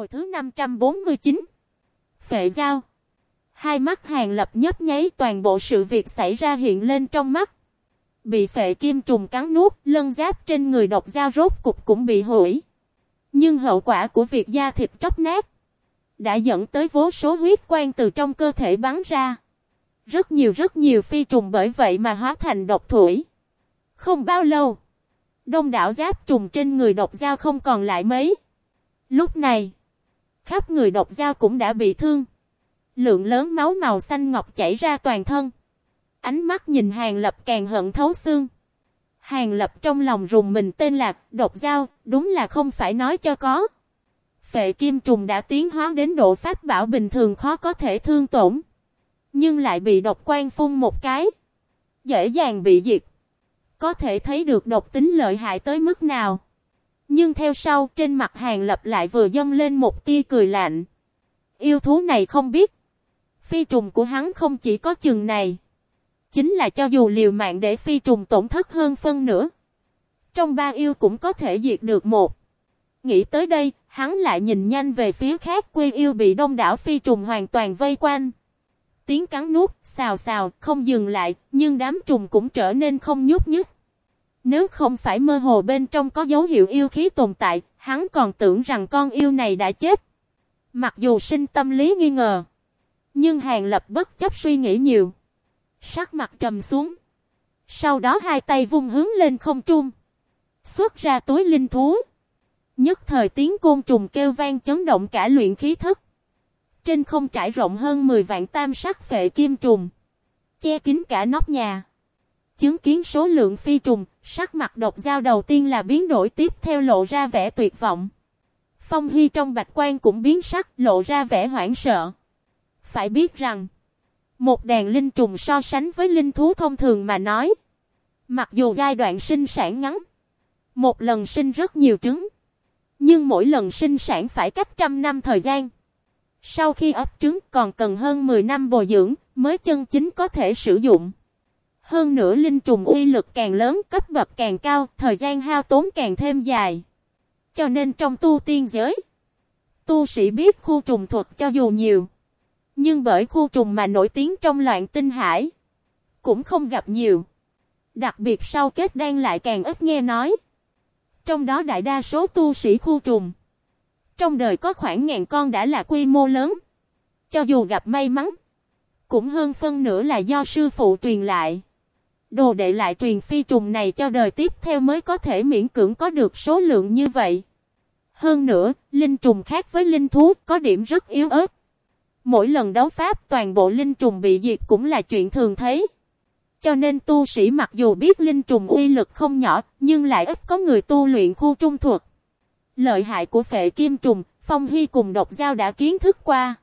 Hồi thứ 549 Phệ giao Hai mắt hàng lập nhấp nháy toàn bộ sự việc xảy ra hiện lên trong mắt. Bị phệ kim trùng cắn nuốt, lân giáp trên người độc dao rốt cục cũng bị hủy. Nhưng hậu quả của việc da thịt tróc nát đã dẫn tới vô số huyết quang từ trong cơ thể bắn ra. Rất nhiều rất nhiều phi trùng bởi vậy mà hóa thành độc thủy. Không bao lâu, đông đảo giáp trùng trên người độc dao không còn lại mấy. Lúc này, khắp người độc dao cũng đã bị thương. Lượng lớn máu màu xanh ngọc chảy ra toàn thân. Ánh mắt nhìn hàng lập càng hận thấu xương. Hàng lập trong lòng rùng mình tên là độc dao, đúng là không phải nói cho có. Phệ kim trùng đã tiến hóa đến độ pháp bảo bình thường khó có thể thương tổn. Nhưng lại bị độc quan phun một cái. Dễ dàng bị diệt. Có thể thấy được độc tính lợi hại tới mức nào. Nhưng theo sau trên mặt hàng lập lại vừa dâng lên một tia cười lạnh. Yêu thú này không biết. Phi trùng của hắn không chỉ có chừng này. Chính là cho dù liều mạng để phi trùng tổn thất hơn phân nữa. Trong ba yêu cũng có thể diệt được một. Nghĩ tới đây, hắn lại nhìn nhanh về phía khác quê yêu bị đông đảo phi trùng hoàn toàn vây quanh. Tiếng cắn nuốt, xào xào, không dừng lại, nhưng đám trùng cũng trở nên không nhúc nhích. Nếu không phải mơ hồ bên trong có dấu hiệu yêu khí tồn tại, hắn còn tưởng rằng con yêu này đã chết. Mặc dù sinh tâm lý nghi ngờ, nhưng Hàng Lập bất chấp suy nghĩ nhiều. Sắc mặt trầm xuống. Sau đó hai tay vung hướng lên không trung. Xuất ra túi linh thú. Nhất thời tiếng côn trùng kêu vang chấn động cả luyện khí thức. Trên không trải rộng hơn 10 vạn tam sắc phệ kim trùng. Che kín cả nóc nhà. Chứng kiến số lượng phi trùng, sắc mặt độc dao đầu tiên là biến đổi tiếp theo lộ ra vẻ tuyệt vọng. Phong Hy trong bạch quan cũng biến sắc, lộ ra vẻ hoảng sợ. Phải biết rằng, một đàn linh trùng so sánh với linh thú thông thường mà nói. Mặc dù giai đoạn sinh sản ngắn, một lần sinh rất nhiều trứng, nhưng mỗi lần sinh sản phải cách trăm năm thời gian. Sau khi ấp trứng còn cần hơn 10 năm bồi dưỡng mới chân chính có thể sử dụng. Hơn nữa linh trùng uy lực càng lớn, cấp bậc càng cao, thời gian hao tốn càng thêm dài. Cho nên trong tu tiên giới, tu sĩ biết khu trùng thuật cho dù nhiều, nhưng bởi khu trùng mà nổi tiếng trong loạn tinh hải, cũng không gặp nhiều. Đặc biệt sau kết đan lại càng ít nghe nói. Trong đó đại đa số tu sĩ khu trùng, trong đời có khoảng ngàn con đã là quy mô lớn. Cho dù gặp may mắn, cũng hơn phân nửa là do sư phụ truyền lại. Đồ đệ lại truyền phi trùng này cho đời tiếp theo mới có thể miễn cưỡng có được số lượng như vậy. Hơn nữa, linh trùng khác với linh thú có điểm rất yếu ớt. Mỗi lần đấu pháp toàn bộ linh trùng bị diệt cũng là chuyện thường thấy. Cho nên tu sĩ mặc dù biết linh trùng uy lực không nhỏ, nhưng lại ít có người tu luyện khu trung thuật. Lợi hại của phệ kim trùng, phong hy cùng độc giao đã kiến thức qua.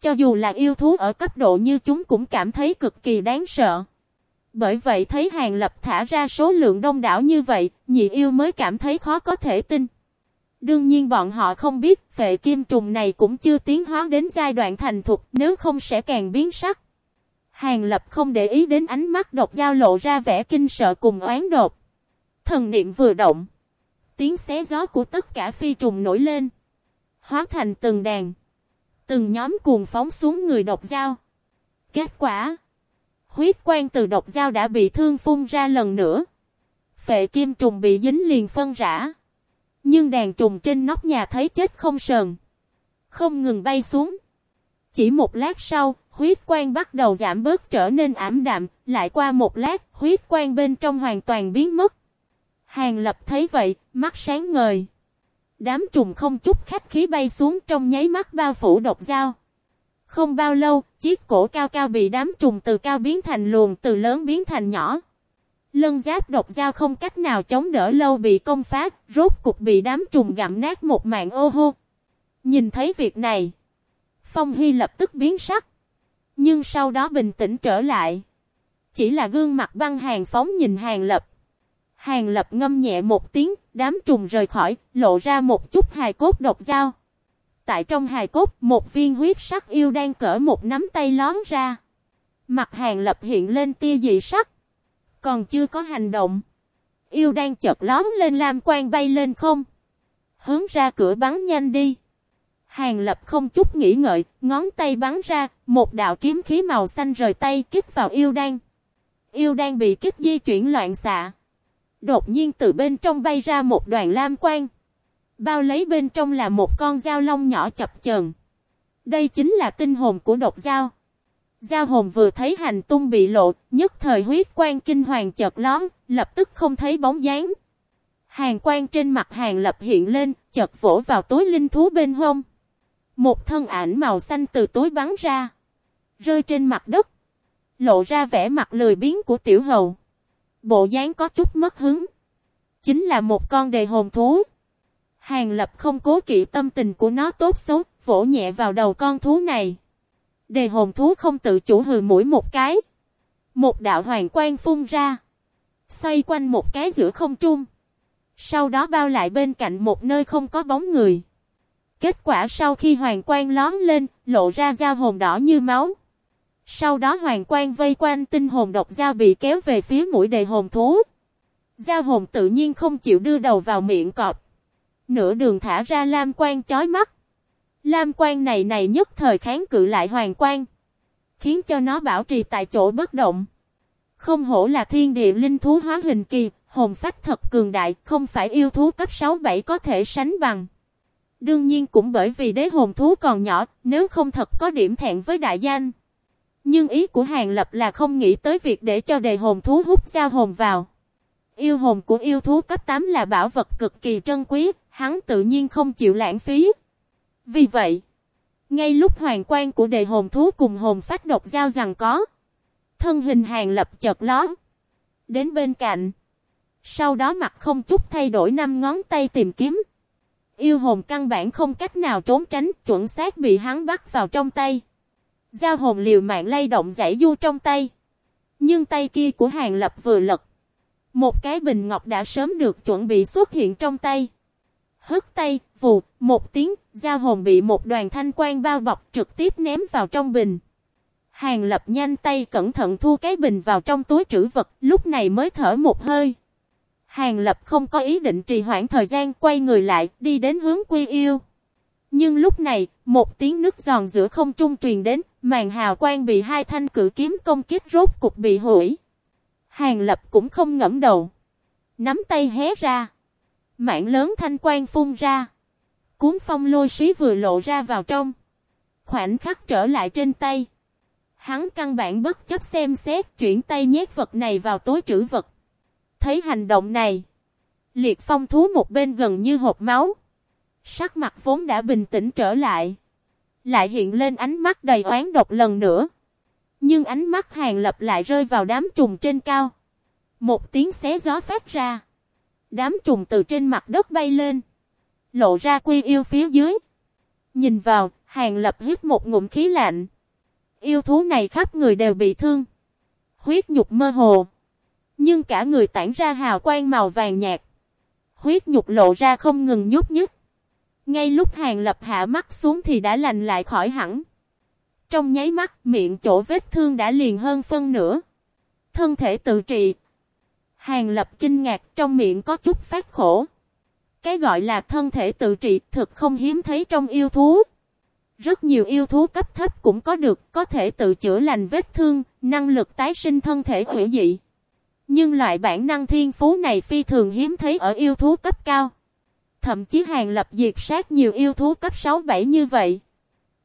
Cho dù là yêu thú ở cấp độ như chúng cũng cảm thấy cực kỳ đáng sợ. Bởi vậy thấy hàng lập thả ra số lượng đông đảo như vậy, nhị yêu mới cảm thấy khó có thể tin. Đương nhiên bọn họ không biết vệ kim trùng này cũng chưa tiến hóa đến giai đoạn thành thục nếu không sẽ càng biến sắc. Hàng lập không để ý đến ánh mắt độc giao lộ ra vẻ kinh sợ cùng oán đột. Thần niệm vừa động. Tiếng xé gió của tất cả phi trùng nổi lên. Hóa thành từng đàn. Từng nhóm cuồng phóng xuống người độc giao. Kết quả. Huyết quan từ độc giao đã bị thương phun ra lần nữa. Phệ kim trùng bị dính liền phân rã. Nhưng đàn trùng trên nóc nhà thấy chết không sờn. Không ngừng bay xuống. Chỉ một lát sau, huyết quang bắt đầu giảm bớt trở nên ảm đạm, lại qua một lát, huyết quang bên trong hoàn toàn biến mất. Hàng lập thấy vậy, mắt sáng ngời. Đám trùng không chút khách khí bay xuống trong nháy mắt bao phủ độc dao. Không bao lâu, chiếc cổ cao cao bị đám trùng từ cao biến thành luồng từ lớn biến thành nhỏ. Lân giáp độc dao không cách nào chống đỡ lâu bị công phá, rốt cục bị đám trùng gặm nát một mạng ô hô. Nhìn thấy việc này, Phong Hy lập tức biến sắc. Nhưng sau đó bình tĩnh trở lại. Chỉ là gương mặt băng hàng phóng nhìn hàng lập. Hàng lập ngâm nhẹ một tiếng, đám trùng rời khỏi, lộ ra một chút hài cốt độc dao. Tại trong hài cốt, một viên huyết sắc yêu đang cỡ một nắm tay lón ra. Mặt hàng lập hiện lên tia dị sắc. Còn chưa có hành động. Yêu đang chợt lón lên lam quan bay lên không. Hướng ra cửa bắn nhanh đi. Hàng lập không chút nghĩ ngợi, ngón tay bắn ra, một đạo kiếm khí màu xanh rời tay kích vào yêu đan. Yêu đan bị kích di chuyển loạn xạ. Đột nhiên từ bên trong bay ra một đoàn lam quang. Bao lấy bên trong là một con dao long nhỏ chập chờn. Đây chính là tinh hồn của độc dao. Giao hồn vừa thấy hành tung bị lộ, nhất thời huyết quan kinh hoàng chợt lón, lập tức không thấy bóng dáng. Hàng quan trên mặt hàng lập hiện lên, chợt vỗ vào túi linh thú bên hông. Một thân ảnh màu xanh từ túi bắn ra, rơi trên mặt đất, lộ ra vẻ mặt lười biếng của tiểu hầu. Bộ dáng có chút mất hứng. Chính là một con đề hồn thú. Hàng lập không cố kỵ tâm tình của nó tốt xấu, vỗ nhẹ vào đầu con thú này. Đề hồn thú không tự chủ hừ mũi một cái. Một đạo hoàng quang phun ra. Xoay quanh một cái giữa không trung. Sau đó bao lại bên cạnh một nơi không có bóng người. Kết quả sau khi hoàng quang lón lên, lộ ra dao hồn đỏ như máu. Sau đó hoàng quang vây quanh tinh hồn độc dao bị kéo về phía mũi đề hồn thú. Dao hồn tự nhiên không chịu đưa đầu vào miệng cọp. Nửa đường thả ra lam quang chói mắt. Lam quan này này nhất thời kháng cự lại hoàng quan. Khiến cho nó bảo trì tại chỗ bất động. Không hổ là thiên địa linh thú hóa hình kỳ, hồn phách thật cường đại, không phải yêu thú cấp 6-7 có thể sánh bằng. Đương nhiên cũng bởi vì đế hồn thú còn nhỏ, nếu không thật có điểm thẹn với đại danh. Nhưng ý của Hàng Lập là không nghĩ tới việc để cho đề hồn thú hút giao hồn vào. Yêu hồn của yêu thú cấp 8 là bảo vật cực kỳ trân quý, hắn tự nhiên không chịu lãng phí. Vì vậy, ngay lúc hoàng quan của đề hồn thú cùng hồn phát độc giao rằng có, thân hình hàng lập chợt ló, đến bên cạnh. Sau đó mặt không chút thay đổi năm ngón tay tìm kiếm. Yêu hồn căn bản không cách nào trốn tránh, chuẩn xác bị hắn bắt vào trong tay. Giao hồn liều mạng lay động giải du trong tay. Nhưng tay kia của hàng lập vừa lật. Một cái bình ngọc đã sớm được chuẩn bị xuất hiện trong tay. Hất tay, vù, một tiếng, gia hồn bị một đoàn thanh quan bao bọc trực tiếp ném vào trong bình. Hàng lập nhanh tay cẩn thận thu cái bình vào trong túi trữ vật, lúc này mới thở một hơi. Hàng lập không có ý định trì hoãn thời gian quay người lại, đi đến hướng quy yêu. Nhưng lúc này, một tiếng nước giòn giữa không trung truyền đến, màn hào quang bị hai thanh cử kiếm công kích rốt cục bị hủy. Hàng lập cũng không ngẫm đầu. Nắm tay hé ra. Mạng lớn thanh quan phun ra. Cuốn phong lôi xí vừa lộ ra vào trong. Khoảnh khắc trở lại trên tay. Hắn căn bản bất chấp xem xét chuyển tay nhét vật này vào tối trữ vật. Thấy hành động này. Liệt phong thú một bên gần như hộp máu. Sắc mặt vốn đã bình tĩnh trở lại. Lại hiện lên ánh mắt đầy oán độc lần nữa. Nhưng ánh mắt hàng lập lại rơi vào đám trùng trên cao. Một tiếng xé gió phát ra. Đám trùng từ trên mặt đất bay lên. Lộ ra quy yêu phía dưới. Nhìn vào, hàng lập hít một ngụm khí lạnh. Yêu thú này khắp người đều bị thương. Huyết nhục mơ hồ. Nhưng cả người tản ra hào quang màu vàng nhạt. Huyết nhục lộ ra không ngừng nhúc nhích. Ngay lúc hàng lập hạ mắt xuống thì đã lành lại khỏi hẳn. Trong nháy mắt, miệng chỗ vết thương đã liền hơn phân nửa. Thân thể tự trị, Hàng lập kinh ngạc trong miệng có chút phát khổ. Cái gọi là thân thể tự trị thực không hiếm thấy trong yêu thú. Rất nhiều yêu thú cấp thấp cũng có được, có thể tự chữa lành vết thương, năng lực tái sinh thân thể hữu dị. Nhưng loại bản năng thiên phú này phi thường hiếm thấy ở yêu thú cấp cao. Thậm chí hàng lập diệt sát nhiều yêu thú cấp 6-7 như vậy.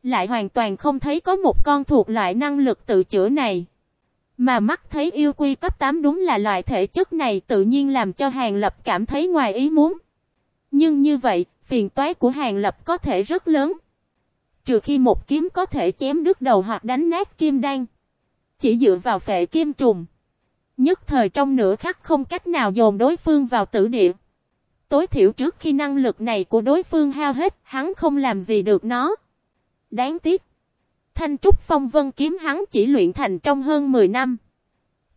Lại hoàn toàn không thấy có một con thuộc loại năng lực tự chữa này. Mà mắt thấy yêu quy cấp 8 đúng là loại thể chất này tự nhiên làm cho Hàng Lập cảm thấy ngoài ý muốn. Nhưng như vậy, phiền toái của Hàng Lập có thể rất lớn. Trừ khi một kiếm có thể chém đứt đầu hoặc đánh nát kim đan. Chỉ dựa vào phệ kim trùng. Nhất thời trong nửa khắc không cách nào dồn đối phương vào tử địa. Tối thiểu trước khi năng lực này của đối phương hao hết, hắn không làm gì được nó. Đáng tiếc. Thanh trúc phong vân kiếm hắn chỉ luyện thành trong hơn 10 năm.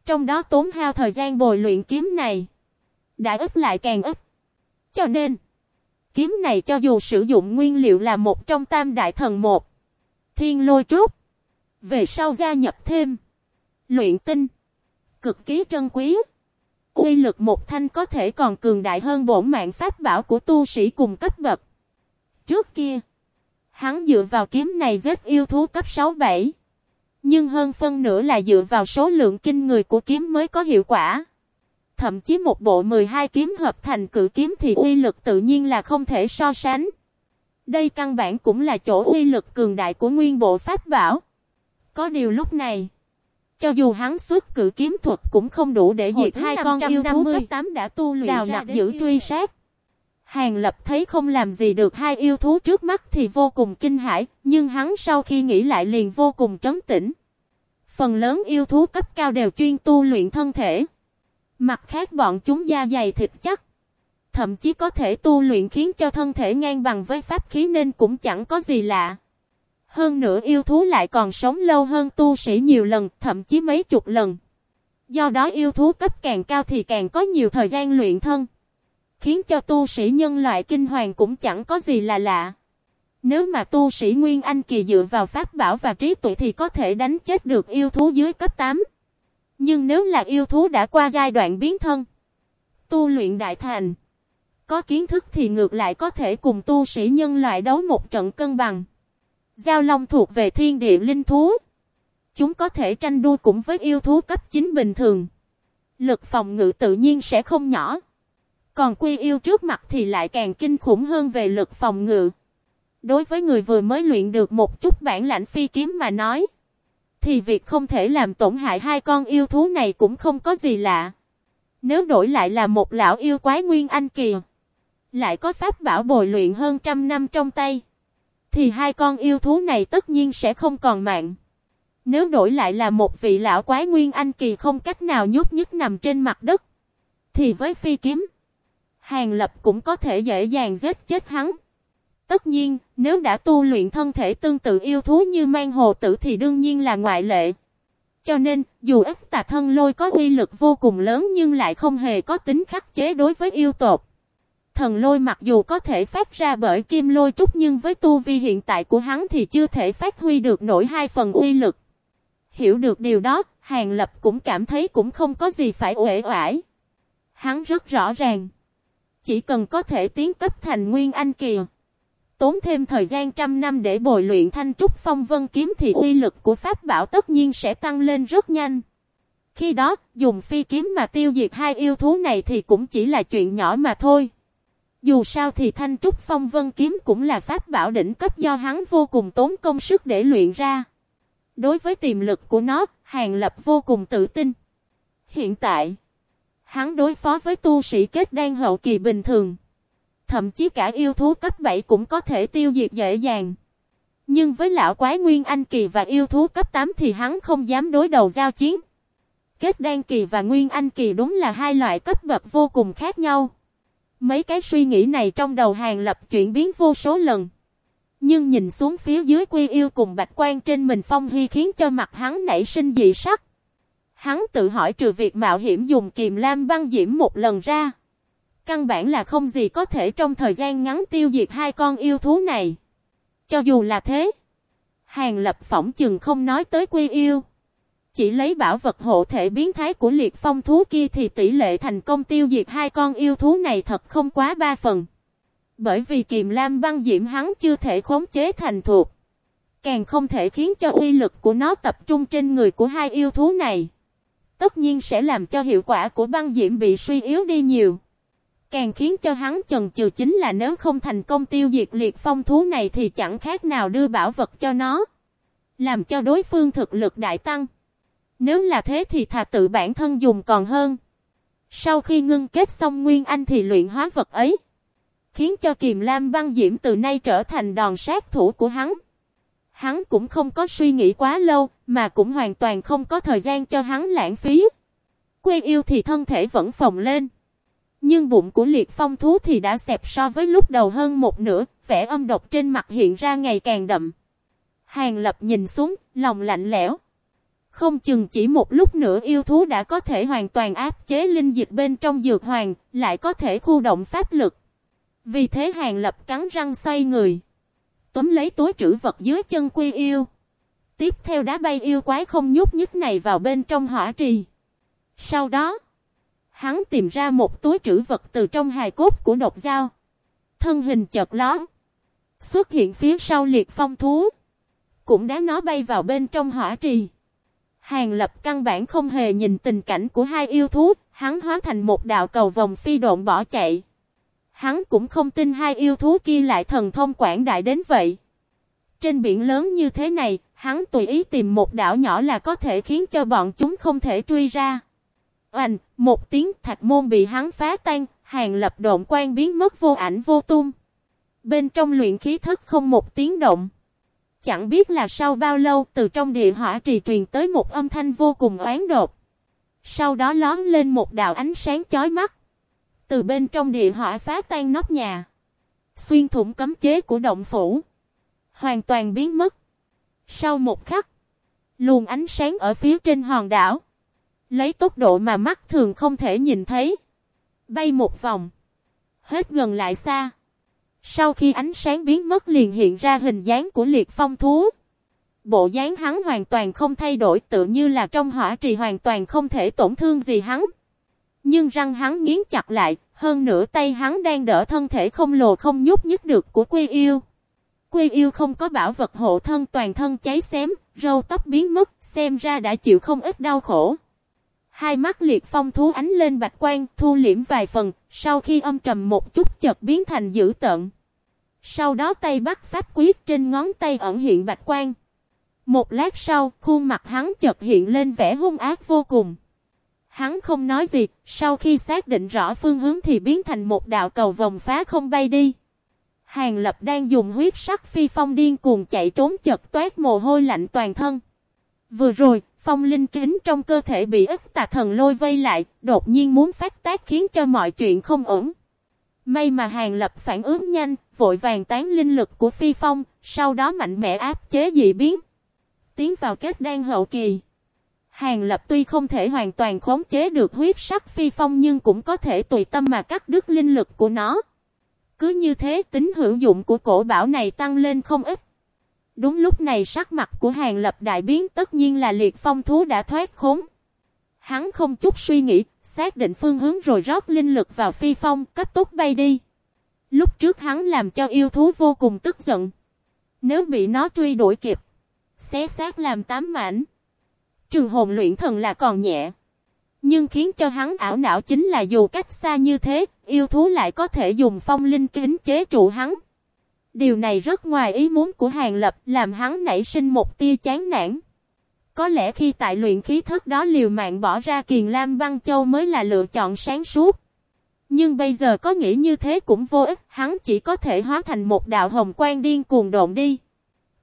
Trong đó tốn hao thời gian bồi luyện kiếm này. Đã ít lại càng ít. Cho nên, kiếm này cho dù sử dụng nguyên liệu là một trong tam đại thần một, thiên lôi trúc, về sau gia nhập thêm, luyện tinh, cực kỳ trân quý. quy lực một thanh có thể còn cường đại hơn bổn mạng pháp bảo của tu sĩ cùng cấp bậc. Trước kia, Hắn dựa vào kiếm này giết yêu thú cấp 6-7. Nhưng hơn phân nửa là dựa vào số lượng kinh người của kiếm mới có hiệu quả. Thậm chí một bộ 12 kiếm hợp thành cự kiếm thì uy lực tự nhiên là không thể so sánh. Đây căn bản cũng là chỗ uy lực cường đại của nguyên bộ pháp bảo. Có điều lúc này, cho dù hắn xuất cử kiếm thuật cũng không đủ để diệt hai con yêu thú cấp 8 đã tu luyện đào nạp giữ truy sát. Hàng lập thấy không làm gì được hai yêu thú trước mắt thì vô cùng kinh hãi, nhưng hắn sau khi nghĩ lại liền vô cùng trấn tĩnh. Phần lớn yêu thú cấp cao đều chuyên tu luyện thân thể. Mặt khác bọn chúng da dày thịt chắc. Thậm chí có thể tu luyện khiến cho thân thể ngang bằng với pháp khí nên cũng chẳng có gì lạ. Hơn nữa yêu thú lại còn sống lâu hơn tu sĩ nhiều lần, thậm chí mấy chục lần. Do đó yêu thú cấp càng cao thì càng có nhiều thời gian luyện thân. Khiến cho tu sĩ nhân loại kinh hoàng cũng chẳng có gì là lạ. Nếu mà tu sĩ Nguyên Anh kỳ dựa vào pháp bảo và trí tuệ thì có thể đánh chết được yêu thú dưới cấp 8. Nhưng nếu là yêu thú đã qua giai đoạn biến thân, tu luyện đại thành, có kiến thức thì ngược lại có thể cùng tu sĩ nhân loại đấu một trận cân bằng. Giao Long thuộc về thiên địa linh thú. Chúng có thể tranh đua cũng với yêu thú cấp 9 bình thường. Lực phòng ngự tự nhiên sẽ không nhỏ. Còn quy yêu trước mặt thì lại càng kinh khủng hơn về lực phòng ngự. Đối với người vừa mới luyện được một chút bản lãnh phi kiếm mà nói. Thì việc không thể làm tổn hại hai con yêu thú này cũng không có gì lạ. Nếu đổi lại là một lão yêu quái nguyên anh kỳ, Lại có pháp bảo bồi luyện hơn trăm năm trong tay. Thì hai con yêu thú này tất nhiên sẽ không còn mạng. Nếu đổi lại là một vị lão quái nguyên anh kỳ không cách nào nhúc nhích nằm trên mặt đất. Thì với phi kiếm. Hàng lập cũng có thể dễ dàng giết chết hắn. Tất nhiên, nếu đã tu luyện thân thể tương tự yêu thú như mang hồ tử thì đương nhiên là ngoại lệ. Cho nên, dù ức tà thân lôi có uy lực vô cùng lớn nhưng lại không hề có tính khắc chế đối với yêu tột. Thần lôi mặc dù có thể phát ra bởi kim lôi trúc nhưng với tu vi hiện tại của hắn thì chưa thể phát huy được nổi hai phần uy lực. Hiểu được điều đó, Hàng Lập cũng cảm thấy cũng không có gì phải uể oải. Hắn rất rõ ràng. Chỉ cần có thể tiến cấp thành Nguyên Anh kìa. Tốn thêm thời gian trăm năm để bồi luyện thanh trúc phong vân kiếm thì uy lực của pháp bảo tất nhiên sẽ tăng lên rất nhanh. Khi đó, dùng phi kiếm mà tiêu diệt hai yêu thú này thì cũng chỉ là chuyện nhỏ mà thôi. Dù sao thì thanh trúc phong vân kiếm cũng là pháp bảo đỉnh cấp do hắn vô cùng tốn công sức để luyện ra. Đối với tiềm lực của nó, Hàng Lập vô cùng tự tin. Hiện tại, hắn đối phó với tu sĩ kết đan hậu kỳ bình thường. Thậm chí cả yêu thú cấp 7 cũng có thể tiêu diệt dễ dàng. Nhưng với lão quái Nguyên Anh kỳ và yêu thú cấp 8 thì hắn không dám đối đầu giao chiến. Kết đan kỳ và Nguyên Anh kỳ đúng là hai loại cấp bậc vô cùng khác nhau. Mấy cái suy nghĩ này trong đầu hàng lập chuyển biến vô số lần. Nhưng nhìn xuống phía dưới quy yêu cùng bạch quan trên mình phong hy khiến cho mặt hắn nảy sinh dị sắc. Hắn tự hỏi trừ việc mạo hiểm dùng kiềm lam băng diễm một lần ra. Căn bản là không gì có thể trong thời gian ngắn tiêu diệt hai con yêu thú này. Cho dù là thế. Hàng lập phỏng chừng không nói tới quy yêu. Chỉ lấy bảo vật hộ thể biến thái của liệt phong thú kia thì tỷ lệ thành công tiêu diệt hai con yêu thú này thật không quá ba phần. Bởi vì kiềm lam băng diễm hắn chưa thể khống chế thành thuộc. Càng không thể khiến cho uy lực của nó tập trung trên người của hai yêu thú này. Tất nhiên sẽ làm cho hiệu quả của băng diễm bị suy yếu đi nhiều. Càng khiến cho hắn chần chừ chính là nếu không thành công tiêu diệt liệt phong thú này thì chẳng khác nào đưa bảo vật cho nó. Làm cho đối phương thực lực đại tăng. Nếu là thế thì thà tự bản thân dùng còn hơn. Sau khi ngưng kết xong Nguyên Anh thì luyện hóa vật ấy. Khiến cho Kiềm Lam băng diễm từ nay trở thành đòn sát thủ của hắn. Hắn cũng không có suy nghĩ quá lâu, mà cũng hoàn toàn không có thời gian cho hắn lãng phí. Quê yêu thì thân thể vẫn phồng lên. Nhưng bụng của liệt phong thú thì đã xẹp so với lúc đầu hơn một nửa, vẻ âm độc trên mặt hiện ra ngày càng đậm. Hàng lập nhìn xuống, lòng lạnh lẽo. Không chừng chỉ một lúc nữa yêu thú đã có thể hoàn toàn áp chế linh dịch bên trong dược hoàng, lại có thể khu động pháp lực. Vì thế hàng lập cắn răng xoay người. Tóm lấy túi trữ vật dưới chân quy yêu. Tiếp theo đá bay yêu quái không nhúc nhích này vào bên trong hỏa trì. Sau đó, hắn tìm ra một túi trữ vật từ trong hài cốt của độc dao. Thân hình chợt lóe Xuất hiện phía sau liệt phong thú. Cũng đá nó bay vào bên trong hỏa trì. Hàng lập căn bản không hề nhìn tình cảnh của hai yêu thú, hắn hóa thành một đạo cầu vòng phi độn bỏ chạy. Hắn cũng không tin hai yêu thú kia lại thần thông quảng đại đến vậy. Trên biển lớn như thế này, hắn tùy ý tìm một đảo nhỏ là có thể khiến cho bọn chúng không thể truy ra. Oanh, một tiếng thạch môn bị hắn phá tan, hàng lập độn quan biến mất vô ảnh vô tung. Bên trong luyện khí thất không một tiếng động. Chẳng biết là sau bao lâu từ trong địa hỏa trì truyền tới một âm thanh vô cùng oán đột. Sau đó lón lên một đạo ánh sáng chói mắt. Từ bên trong địa hỏa phá tan nóc nhà. Xuyên thủng cấm chế của động phủ. Hoàn toàn biến mất. Sau một khắc. Luồng ánh sáng ở phía trên hòn đảo. Lấy tốc độ mà mắt thường không thể nhìn thấy. Bay một vòng. Hết gần lại xa. Sau khi ánh sáng biến mất liền hiện ra hình dáng của liệt phong thú. Bộ dáng hắn hoàn toàn không thay đổi, tự như là trong hỏa trì hoàn toàn không thể tổn thương gì hắn. Nhưng răng hắn nghiến chặt lại, hơn nửa tay hắn đang đỡ thân thể không lồ không nhúc nhích được của quy yêu. Quy yêu không có bảo vật hộ thân toàn thân cháy xém, râu tóc biến mất, xem ra đã chịu không ít đau khổ. Hai mắt liệt phong thú ánh lên bạch quan, thu liễm vài phần, sau khi âm trầm một chút chợt biến thành dữ tợn. Sau đó tay bắt pháp quyết trên ngón tay ẩn hiện bạch quan. Một lát sau, khuôn mặt hắn chợt hiện lên vẻ hung ác vô cùng. Hắn không nói gì, sau khi xác định rõ phương hướng thì biến thành một đạo cầu vòng phá không bay đi. Hàng lập đang dùng huyết sắc phi phong điên cuồng chạy trốn chật toát mồ hôi lạnh toàn thân. Vừa rồi, phong linh kính trong cơ thể bị ức tà thần lôi vây lại, đột nhiên muốn phát tác khiến cho mọi chuyện không ổn. May mà hàng lập phản ứng nhanh, vội vàng tán linh lực của phi phong, sau đó mạnh mẽ áp chế dị biến. Tiến vào kết đan hậu kỳ. Hàng lập tuy không thể hoàn toàn khống chế được huyết sắc phi phong nhưng cũng có thể tùy tâm mà cắt đứt linh lực của nó. Cứ như thế tính hữu dụng của cổ bảo này tăng lên không ít. Đúng lúc này sắc mặt của hàng lập đại biến tất nhiên là liệt phong thú đã thoát khốn. Hắn không chút suy nghĩ, xác định phương hướng rồi rót linh lực vào phi phong, cấp tốc bay đi. Lúc trước hắn làm cho yêu thú vô cùng tức giận. Nếu bị nó truy đuổi kịp, xé xác làm tám mảnh. Trường hồn luyện thần là còn nhẹ. Nhưng khiến cho hắn ảo não chính là dù cách xa như thế, yêu thú lại có thể dùng phong linh kính chế trụ hắn. Điều này rất ngoài ý muốn của Hàng Lập làm hắn nảy sinh một tia chán nản. Có lẽ khi tại luyện khí thức đó liều mạng bỏ ra kiền lam băng châu mới là lựa chọn sáng suốt. Nhưng bây giờ có nghĩ như thế cũng vô ích, hắn chỉ có thể hóa thành một đạo hồng quang điên cuồng độn đi.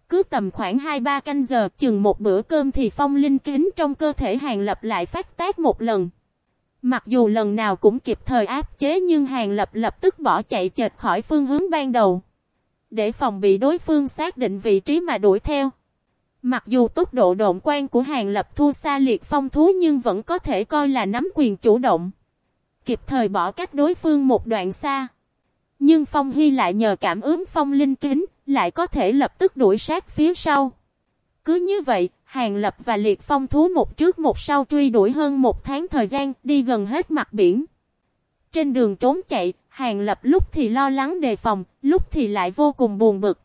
Cứ tầm khoảng 2-3 canh giờ, chừng một bữa cơm thì phong linh kính trong cơ thể hàng lập lại phát tác một lần. Mặc dù lần nào cũng kịp thời áp chế nhưng hàng lập lập tức bỏ chạy chệt khỏi phương hướng ban đầu. Để phòng bị đối phương xác định vị trí mà đuổi theo. Mặc dù tốc độ độn quan của hàng lập thua xa liệt phong thú nhưng vẫn có thể coi là nắm quyền chủ động. Kịp thời bỏ cách đối phương một đoạn xa. Nhưng Phong Hy lại nhờ cảm ứng phong linh kính, lại có thể lập tức đuổi sát phía sau. Cứ như vậy, Hàng Lập và Liệt Phong thú một trước một sau truy đuổi hơn một tháng thời gian, đi gần hết mặt biển. Trên đường trốn chạy, Hàng Lập lúc thì lo lắng đề phòng, lúc thì lại vô cùng buồn bực.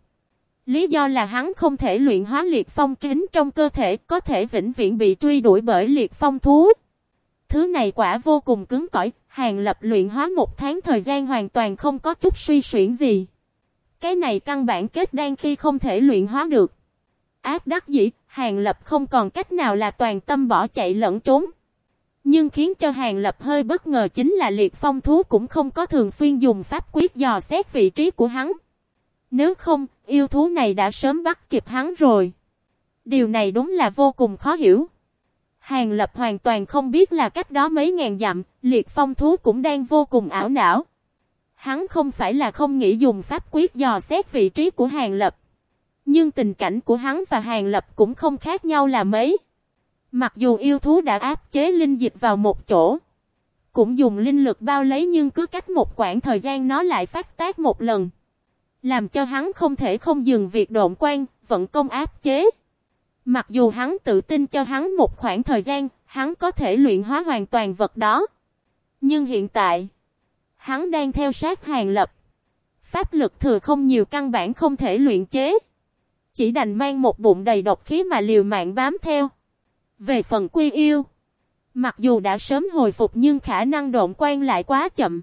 Lý do là hắn không thể luyện hóa liệt phong kính trong cơ thể, có thể vĩnh viễn bị truy đuổi bởi liệt phong thú. Thứ này quả vô cùng cứng cỏi, Hàng Lập luyện hóa một tháng thời gian hoàn toàn không có chút suy xuyển gì. Cái này căn bản kết đan khi không thể luyện hóa được. Ác đắc dĩ, Hàng Lập không còn cách nào là toàn tâm bỏ chạy lẫn trốn. Nhưng khiến cho Hàng Lập hơi bất ngờ chính là liệt phong thú cũng không có thường xuyên dùng pháp quyết dò xét vị trí của hắn. Nếu không, yêu thú này đã sớm bắt kịp hắn rồi. Điều này đúng là vô cùng khó hiểu. Hàng Lập hoàn toàn không biết là cách đó mấy ngàn dặm, liệt phong thú cũng đang vô cùng ảo não. Hắn không phải là không nghĩ dùng pháp quyết dò xét vị trí của Hàng Lập. Nhưng tình cảnh của hắn và Hàng Lập cũng không khác nhau là mấy. Mặc dù yêu thú đã áp chế linh dịch vào một chỗ. Cũng dùng linh lực bao lấy nhưng cứ cách một quãng thời gian nó lại phát tác một lần. Làm cho hắn không thể không dừng việc độn quan, vận công áp chế. Mặc dù hắn tự tin cho hắn một khoảng thời gian, hắn có thể luyện hóa hoàn toàn vật đó. Nhưng hiện tại, hắn đang theo sát hàng lập. pháp lực thừa không nhiều căn bản không thể luyện chế. Chỉ đành mang một bụng đầy độc khí mà liều mạng bám theo. Về phần quy yêu. Mặc dù đã sớm hồi phục nhưng khả năng độn quan lại quá chậm.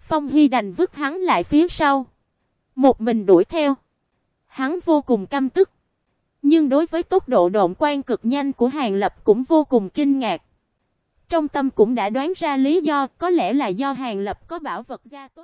Phong Hy đành vứt hắn lại phía sau. Một mình đuổi theo. Hắn vô cùng căm tức. Nhưng đối với tốc độ độn quan cực nhanh của Hàng Lập cũng vô cùng kinh ngạc. Trong tâm cũng đã đoán ra lý do, có lẽ là do Hàng Lập có bảo vật gia tốt.